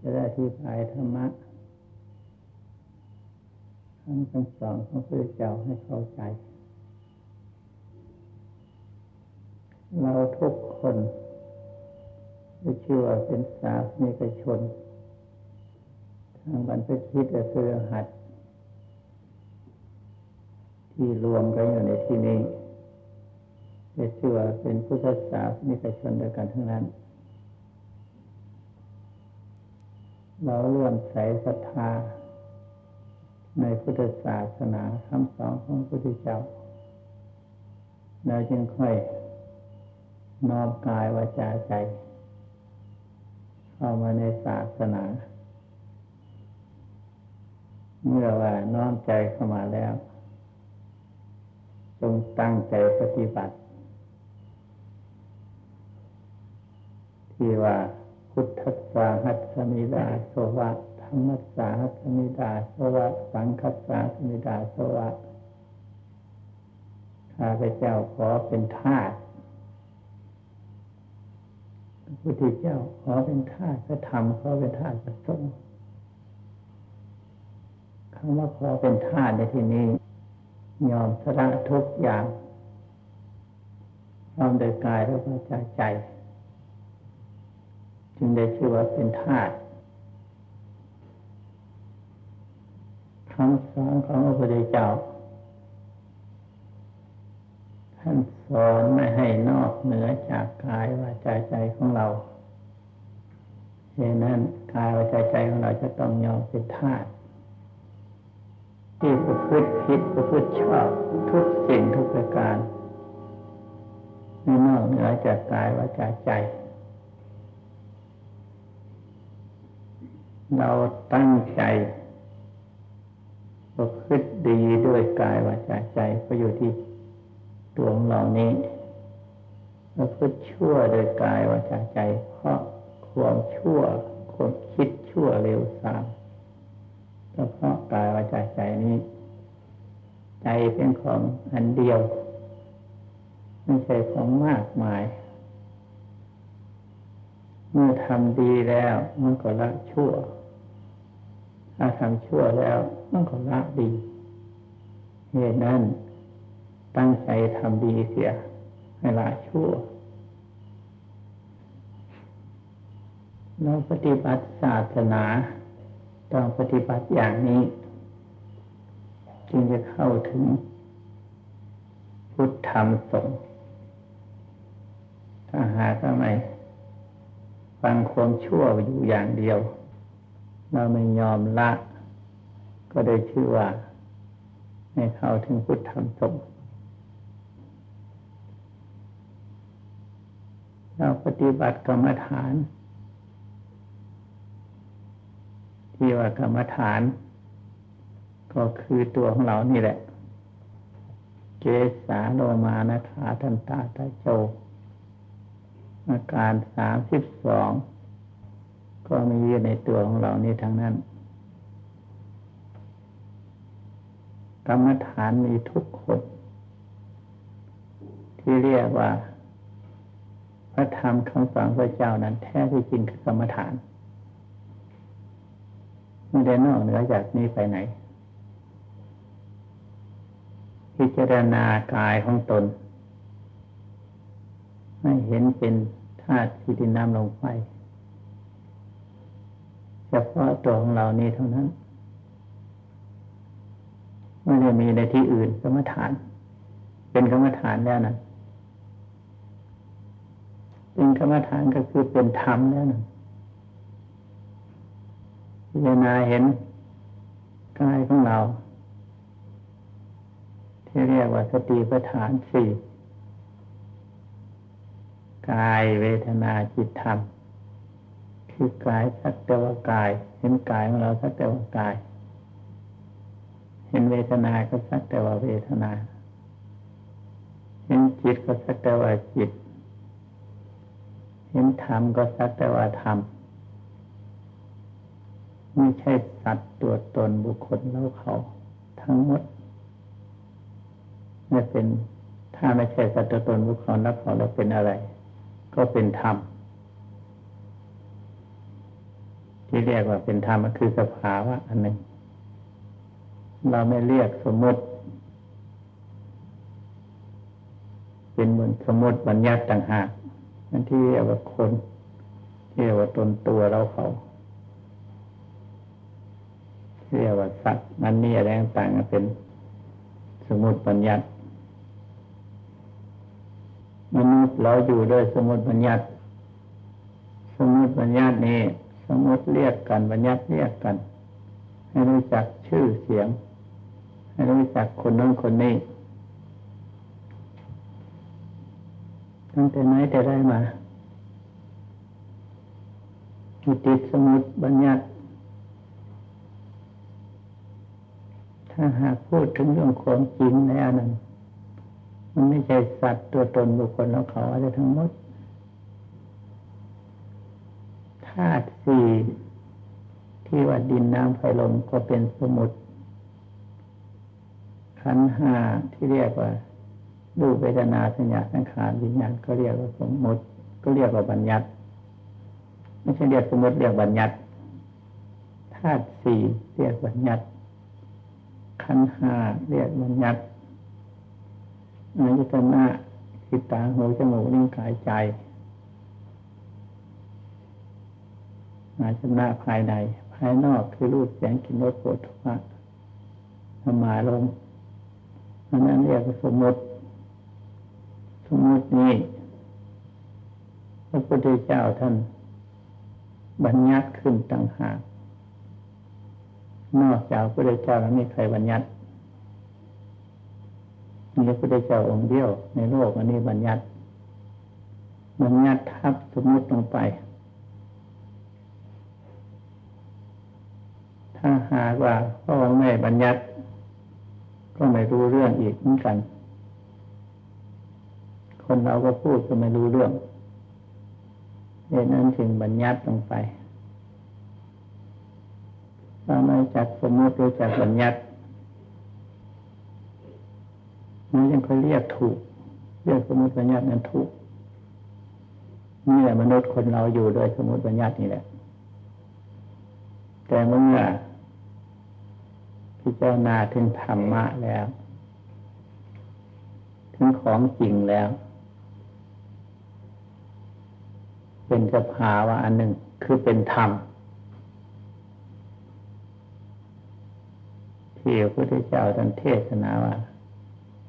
จะได้อธิบายธรรมะทั้งคำสอนของพระเจ้าให้เข้าใจ เราทุกคนจะชื่อว่าเป็นสาวนิกชน ทางบรรพชิตและเสือหัด ที่รวมกันอยู่ในที่นี้จะชื่อว่าเป็นพุทธศาสนิกชนด้วยกันทั้งนั้น เราเลื่อมใสศรัทธา ในพุทธศาสนาคำสอนของพระพุทธเจ้าเราจึงค่อยน้อมกายวาจาใจ เข้ามาในศาสนา เมื่อว่าน้อมใจเข้ามาแล้ว จงตั้งใจปฏิบัติ ที่ว่า พุทธัสสาหัสมิดาสวะธรรมัสสาหัสมิดาสวะ สังคัสสาสมิดาสวะข้าพเจ้าขอเป็นทาสพระพุทธเจ้าขอเป็นทาสพระธรรมขอเป็นทาสพระสงฆ์คำว่าขอเป็นทาสในที่นี้ ยอมสละทุกอย่างยอมโดยกายและวาจใจ จึงได้ชื่อว่าเป็นทาสคำสอนของพระพุทธเจ้าท่านสอนไม่ให้นอกเหนือจากกายวาจาใจของเราเหตุนั้นกายวาจาใจของเราจะต้องยอมเป็นทาสที่ประพฤติผิดประพฤติชอบทุกสิ่งทุกประการไม่นอกเหนือจากกายวาจาใจ เราตั้งใจประพฤติดีด้วยกายวาจาใจก็อยู่ที่ตัวของเรานี้ประพฤติชั่วโดยกายวาจาใจ เพราะความชั่วความคิดชั่วเร็วสามเฉพาะกายวาจาใจนี้ ใจเป็นของอันเดียวไม่ใช่ของมากมาย เมื่อทำดีแล้วมันก็ละชั่ว ถ้าทำชั่วแล้วมันก็ละดีเหตุนั้นตั้งใจทำดีเสียให้ละชั่ว เราปฏิบัติศาสนา ต้องปฏิบัติอย่างนี้ จึงจะเข้าถึง พุทธธรรมสงฆ์ถ้าหากว่าไมฟังความชั่วอยู่อย่างเดียว เราไม่ยอมละ ก็ได้ชื่อว่า ไม่เข้าถึงพุทธธรรมสงฆ์เราปฏิบัติกรรมฐาน ที่ว่ากรรมฐาน ก็คือตัวของเรานี่แหละเกสาโลมานะขาทันตาตาโจอาการสามสิบสอง ก็มีอยู่ในตัวของเรานี่ทั้งนั้น กรรมฐานมีทุกคน ที่เรียกว่า พระธรรมคำสอนพระเจ้านั้น แท้ที่จริงคือกรรมฐานไม่ได้นอกเหนือจากนี้ไปไหน พิจารณากายของตน ไม่เห็นเป็นธาตุที่ดินน้ำลงไป เฉพาะตัวของเรานี้เท่านั้นไม่ได้มีในที่อื่นกรรมฐาน เป็นกรรมฐานแล้วนะเป็นกรรมฐานก็คือเป็นธรรมแล้วนะพิจารณาเห็นกายของเรา ที่เรียกว่าสติปัฏฐานสี่กายเวทนาจิตธรรม คือกายสักแต่ว่ากาย เห็นกายของเราสักแต่ว่ากาย เห็นเวทนาก็สักแต่ว่าเวทนา เห็นจิตก็สักแต่ว่าจิต เห็นธรรมก็สักแต่ว่าธรรมไม่ใช่สัตว์ตัวตนบุคคลแล้วเขา ทั้งหมดไม่เป็นถ้าไม่ใช่สัตว์ตัวตนบุคคลแล้วเขาแล้วเป็นอะไร ก็เป็นธรรม ที่เรียกว่าเป็นธรรมคือสภาวะอันหนึ่ง เราไม่เรียกสมมติ เป็นเหมือนสมมติบัญญัติต่างหากนั่นที่เรียกว่าคนที่เรียกว่าตนตัวเราเขาเรียกว่าสัตว์นั่นนี่อะไรต่างๆเป็นสมมติบัญญัติมนุษย์เราอยู่ด้วยสมมติบัญญัติ สมมติบัญญัตินี้ สมมติเรียกกันบัญญัติเรียกกัน ให้รู้จักชื่อเสียง ให้รู้จักคนนั้นคนนี้ตั้งแต่ไหนแต่ได้มาติดสมุดบัญญัติ ถ้าหากพูดถึงเรื่องความจริงในอันนั้น มันไม่ใช่สัตว์ตัวตนบุคคลแล้วเขาอะไรทั้งหมดธาตุสี่ที่ว่าดินน้ำไฟลมก็เป็นสมุดขันห้าที่เรียกว่ารูเวทนาสัญญาสังขารวิญญาณก็เรียกว่าสมมติ ก็เรียกว่าบัญญัติ ไม่ใช่เรียกสมมติเรียกบัญญัติธาตุสี่เรียกบัญญัติขันห้าเรียกบัญญัติอายตนะคิตาหูจมูกนิ้วกายใจอายตนะภายใน ภายนอกคือรูปเสียงกลิ่นรสโผฏฐัพพะธรรมาลมอันนั้นเรียกว่าสมมติ สมมตินี้พระพุทธเจ้าท่านบัญญัติขึ้นต่างหากนอกจากพระพุทธเจ้าแล้วม่ใครบัญญัติมีพระพุทธเจ้าองค์เดียวในโลกอันนี้บัญญัติบัญญัติทับสมมติลงไป ถ้าหากว่าพ่อไม่บัญญัติ ก็ไม่รู้เรื่องอีกเหมือนกัน คนเราก็พูดก็ไม่รู้เรื่องเหตุนั้นจึงบัญญัติลงไปถ้าไม่จักสมมติรู้จักบัญญัติมันยังเขาเรียกถูก เรียกสมุติปัญญาตนั้นถูกนี่แหละมนุษย์คนเราอยู่โดยสมุติปัญญาตนี่แหละ แต่เมื่อ พิจารณาถึงธรรมะแล้ว ถึงของจริงแล้ว เป็นสภาวะอันหนึ่งคือเป็นธรรม ที่พระพุทธเจ้าท่านเทศนาว่า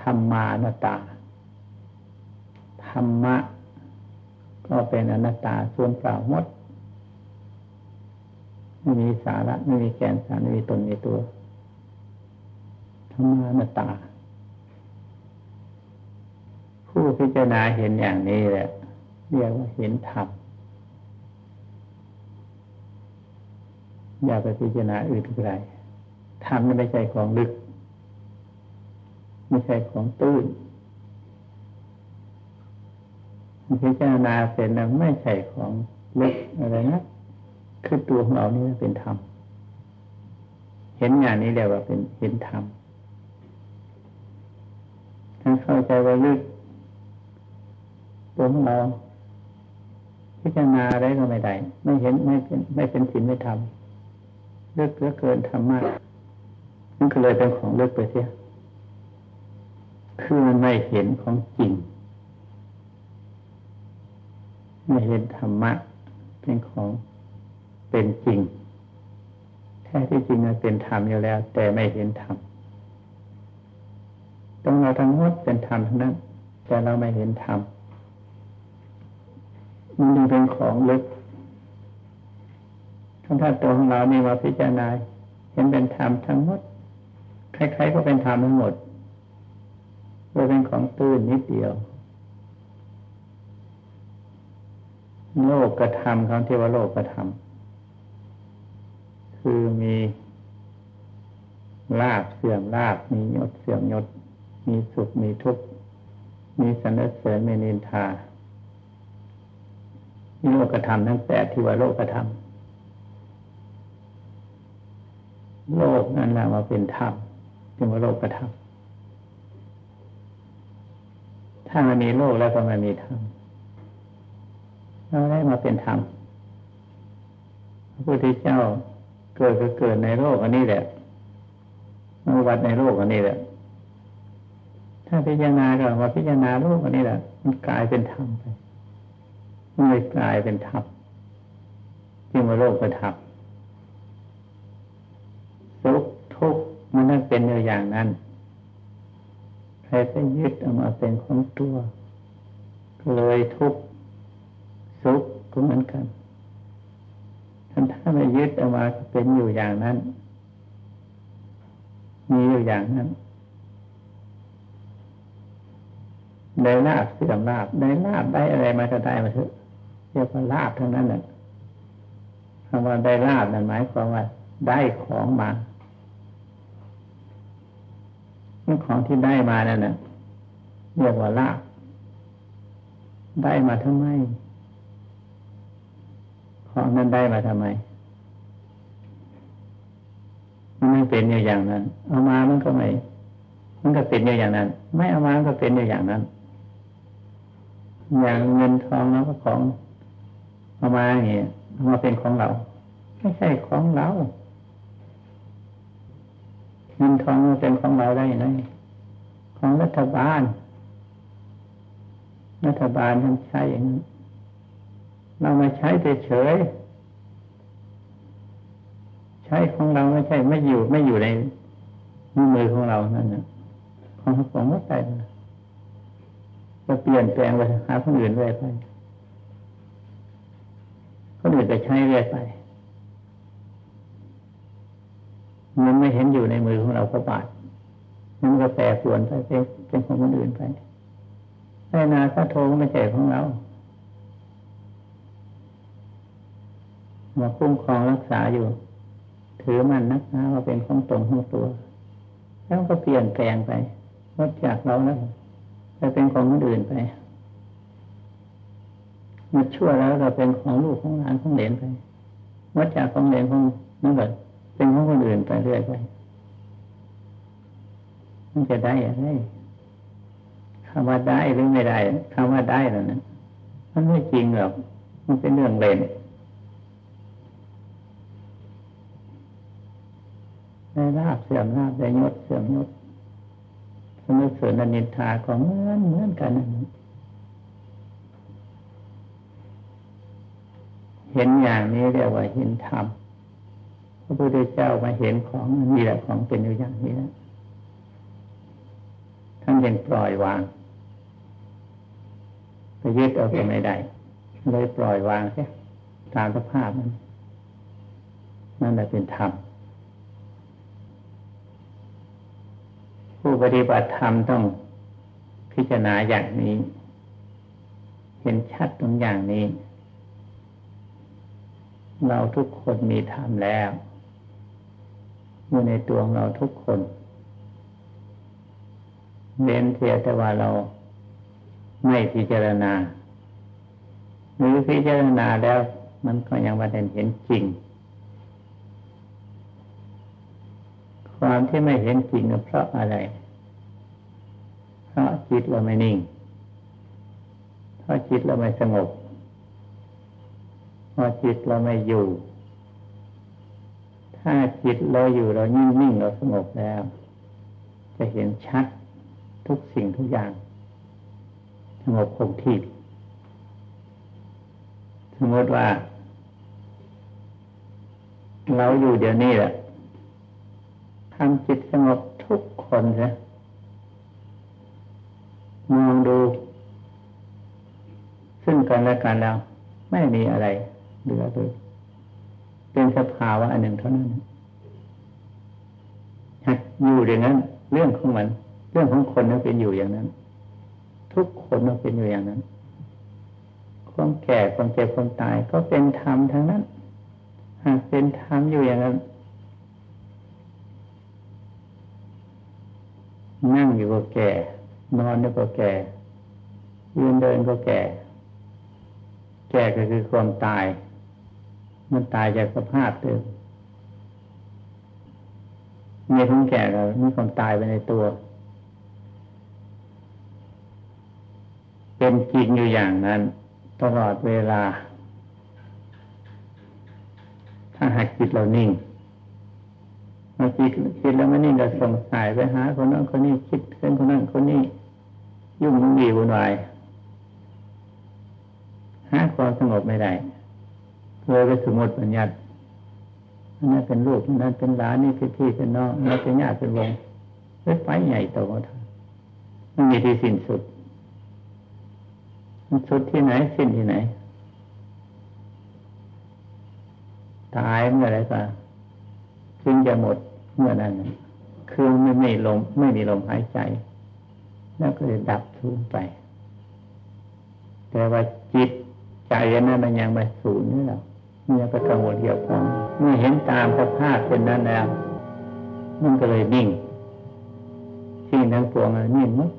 ธรรมานัตตา ธรรมะ ก็เป็นอนัตตาส่วนเปล่าหมดไม่มีสาระไม่มีแกนสารไม่มีตนมีตัว ธรรมานตา ผู้พิจารณาเห็นอย่างนี้แหละเรียกว่าเห็นธรรมอย่าไปพิจารณาอื่นไกลธรรมไม่ใช่ของลึก ไม่ใช่ของตื้นพิจารณาเสร็จแล้วไม่ใช่ของลึกอะไรนะคือตัวของเรานี่เป็นธรรม เห็นงานนี้เรียกว่าเป็นเห็นธรรม ถ้เข้าใจว่าลึกตัวของเราพิจารณาอะไรก็ไม่ได้ไม่เห็นไม่เป็นไม่เป็นศีลไม่ทำลึกเลือเกินธรรมะนั่นก็เลยเป็นของเลึกไปเสียคือมันไม่เห็นของจริง ไม่เห็นธรรมะ เป็นของเป็นจริง แท้ที่จริงมันเป็นธรรมอยู่แล้ว แต่ไม่เห็นธรรม ต้องเราทั้งหมดเป็นธรรมทั้งนั้น แต่เราไม่เห็นธรรมมันยังเป็นของลึกทั้งท่านตัวของเรานี่มาพิจารณาเห็นเป็นธรรมทั้งหมดใครๆก็เป็นธรรมทั้งหมดเราเป็นของตื้นนิดเดียว โลกกระทำคำที่ว่าโลกกระทำคือมีลาบเสื่อมลาบมียศเสื่อมยศ มีสุขมีทุกข์มีสรรเสริญมีนินทามีโลกกระทำทั้งแปดที่ว่าโลกกระทำโลกนั่นแหละมาเป็นธรรมจึงว่าโลกกระทำถ้ามันมีโลกแล้วก็มันมีธรรมเราได้มาเป็นธรรมพระพุทธเจ้าเกิดก็เกิดในโลกอันนี้แหละมาวัดในโลกอันนี้แหละ ถ้าพิจารณาก็ว่าพิจารณาโลกอันนี้แหละมันกลายเป็นธรรมไปมันเลยกลายเป็นธรรมจึงว่าโลกเป็นธรรมสุขทุกข์มันนั่นเป็นอย่างนั้นใครไปยึดเอามาเป็นของตัวเลยทุกข์สุขก็เหมือนกันท่านถ้าไม่ยึดเอามาเป็นอยู่อย่างนั้น มีอยู่อย่างนั้น ได้ลาบเสื่อมลาบได้ลาบได้อะไรมาก็ได้มาเถอะเรียกว่าลาบทั้งนั้นแหละคำว่าได้ลาบนั่นหมายความว่าได้ของมาของที่ได้มานั่นน่ะเรียกว่าลาบได้มาทำไม ของนั้นได้มาทำไมมันไม่เป็นอย่างนั้น เอามามันก็ไม่มันก็เป็นอย่างนั้น ไม่เอามามันก็เป็นอย่างนั้น อย่างเงินทองแล้วก็ของเอามาอย่างนี้เอามาเป็นของเรา ไม่ใช่ของเราเงินทองมันเป็นของเราได้ยังไงของรัฐบาล รัฐบาลท่านใช้อย่างนี้เราไม่ใช้เฉยใช้ของเราไม่ใช่ไม่อยู่ไม่อยู่ในมือของเรานั่นนะของของวัดใจ จะเปลี่ยนแปลงไปหาคนอื่นเรื่อยไปคนอื่นจะใช้เรื่อยไปมันไม่เห็นอยู่ในมือของเราก็บาดมันก็แปรปรวนไปเป็นเป็นของคนอื่นไปไอ้นาพระโทไม่ใช่ของเรามาคุ้มครองรักษาอยู่ ถือมันนักนะว่าเป็นของตรงของตัว แล้วก็เปลี่ยนแปลงไปลดจากเราแล้ว เป็นของคนอื่นไปมาชั่วแล้วเราเป็นของลูกของหลานของเหลนไปลดจากของเหลนของนั่นแหละเป็นของคนอื่นไปเรื่อยไปมันจะได้อะไรคำว่าได้หรือไม่ได้คำว่าได้แล้วนะมันไม่จริงหรอกมันเป็นเรื่องเล่นได้ลาบเสื่อมลาบได้ยศเสื่อมยศ สมุสรินิทาของเหมือนเหมือนกันนั่นเห็นอย่างนี้เรียกว่าเห็นธรรมพระพุทธเจ้ามาเห็นของนี่แหละของเป็นอยู่อย่างนี้นะท่านยังปล่อยวางไปยึดเอาไปไม่ได้เลยปล่อยวางใช่ตามสภาพมันนั่นแหละเป็นธรรม ผู้ปฏิบัติธรรมต้องพิจารณาอย่างนี้ เห็นชัดตรงอย่างนี้ เราทุกคนมีธรรมแล้วอยู่ในตัวเราทุกคนเน้นเสียแต่ว่าเราไม่พิจารณา หรือพิจารณาแล้วมันก็ยังมาเห็นจริง ความที่ไม่เห็นจริงเพราะอะไร เพราะจิตเราไม่นิ่ง เพราะจิตเราไม่สงบ เพราะจิตเราไม่อยู่ ถ้าจิตเราอยู่เรานิ่งนิ่งเราสงบแล้ว จะเห็นชัดทุกสิ่งทุกอย่าง สงบคงที่ สมมติว่า เราอยู่เดี๋ยวนี้แหละ ทำจิตสงบทุกคนเลยมองดู ซึ่งกันและกันแล้วไม่มีอะไรเหลือเลยเป็นสภาวะอันหนึ่งเท่านั้นอยู่อย่างนั้น เรื่องของมัน เรื่องของคนนั้นเป็นอยู่อย่างนั้น ทุกคนมันเป็นอยู่อย่างนั้น ความแก่ความเจ็บความตายก็เป็นธรรมทั้งนั้น หากเป็นธรรมอยู่อย่างนั้น นั่งอยู่ก็แก่ นอนอยู่ก็แก่ยืนเดินก็แก่ แก่ก็คือความตาย มันตายจากสภาพเดิมมีทั้งแก่แล้วมีความตายไปในตัว เป็นจริงอยู่อย่างนั้น ตลอดเวลา ถ้าหากจิตเรานิ่ง มื่อจิตคิดแล้วมันนิ่งก็ส่งสายไปหาคนนั้นคนนี้คิดเรื่องคนนั้นคนนี้ยุ่งมุ่งวี่วุ่นวายหาความสงบไม่ได้เลยไปสมมติปัญญานั่นเป็นลูกนั่นเป็นหลานนี่เป็นพี่เป็นน้องนั่นเป็นญาติเป็นวงเป็นไฟใหญ่โตมันมีที่สิ้นสุด มันสุดที่ไหน สิ้นที่ไหน ตายเมื่อไรก็ จึงจะหมดเมื่อนั้นคือไม่ไมีลมไม่มีลมหายใจ แล้วก็จะดับสูญไป แต่ว่าจิตใจนั้นมันยังไม่สูญนี่หรอกมันยังไปกังวลเกี่ยวกับเมื่อเห็นตามสภาพเป็นนั้นแล้วมันก็เลยนิ่งสิ่งทั้งปวงมันนิ่งมั้ง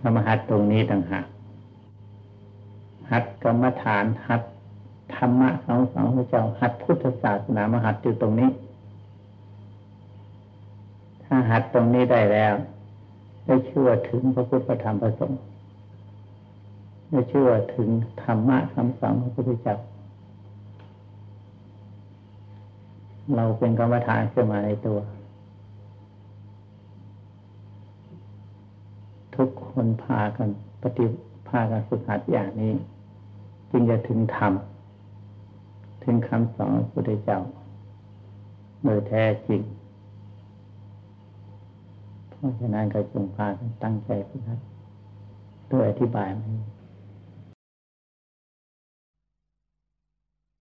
กรรมหัดตรงนี้ต่างหากหัดกรรมฐานหัด ธรรมะของสองพระเจ้า หัดพุทธศาสนามาหัดอยู่ตรงนี้ ถ้าหัดตรงนี้ได้แล้ว ได้เชื่อว่าถึงพระพุทธธรรมพระสงฆ์ได้เชื่อว่าถึงธรรมะคำสอนของพระพุทธเจ้า เราเป็นกรรมฐานขึ้นมาในตัว ทุกคนพากันปฏิพากันฝึกหัดอย่างนี้ จึงจะถึงธรรม เป็นคำสอนพระพุทธเจ้าโดยแท้จริง เพราะฉะนั้นก็จงพาตั้งใจพุทธะดโดยอธิบายมัน